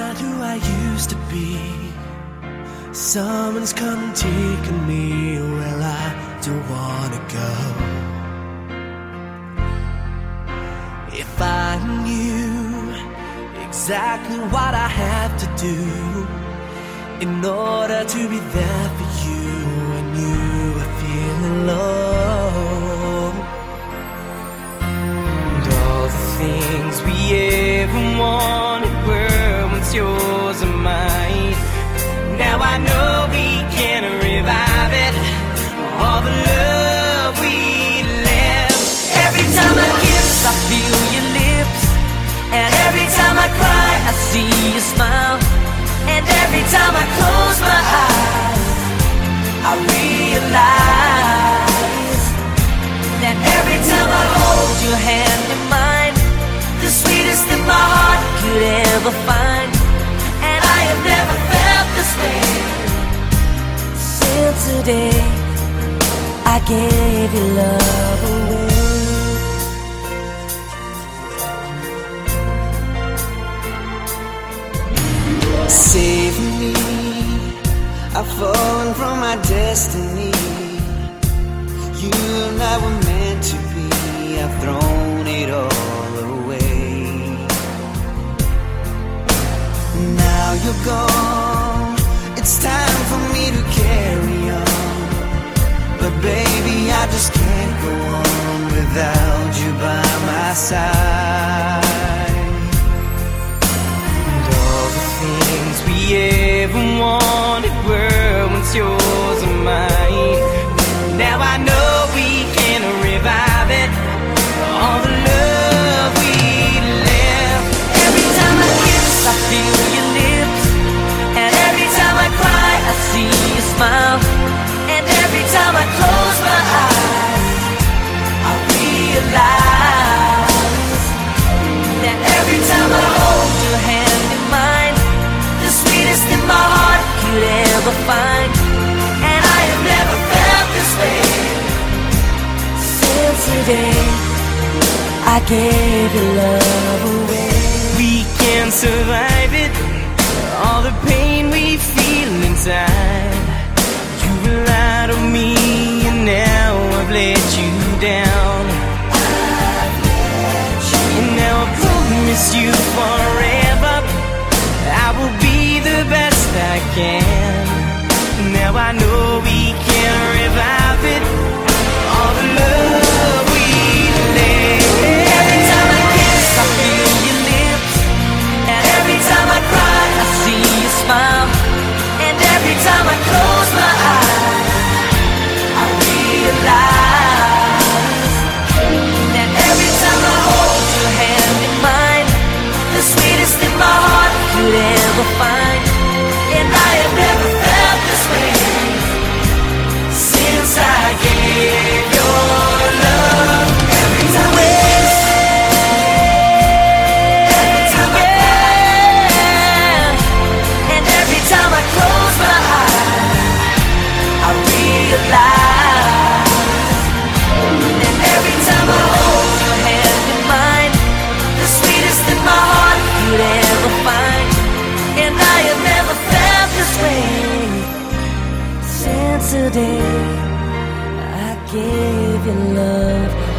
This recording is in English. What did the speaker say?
not who I used to be. Someone's come and taken me where I don't wanna go. If I knew exactly what I have to do in order to be there for you when you are feeling low, and all the things we I realize that every time I hold your hand in mine, the sweetest thing my heart could ever find. And I have never felt this way since the day I gave love away. Save me, I've fallen from my destiny. You and I were meant to be, I've thrown it all away. Now you're gone, it's time for me to carry on. But baby, I just can't go on without you by my side. Gave your love away. We can survive it, all the pain we feel inside. You relied on me, and now I've let you down. And now I promise you forever I will be the best I can. Now I know we way since the day I gave you love.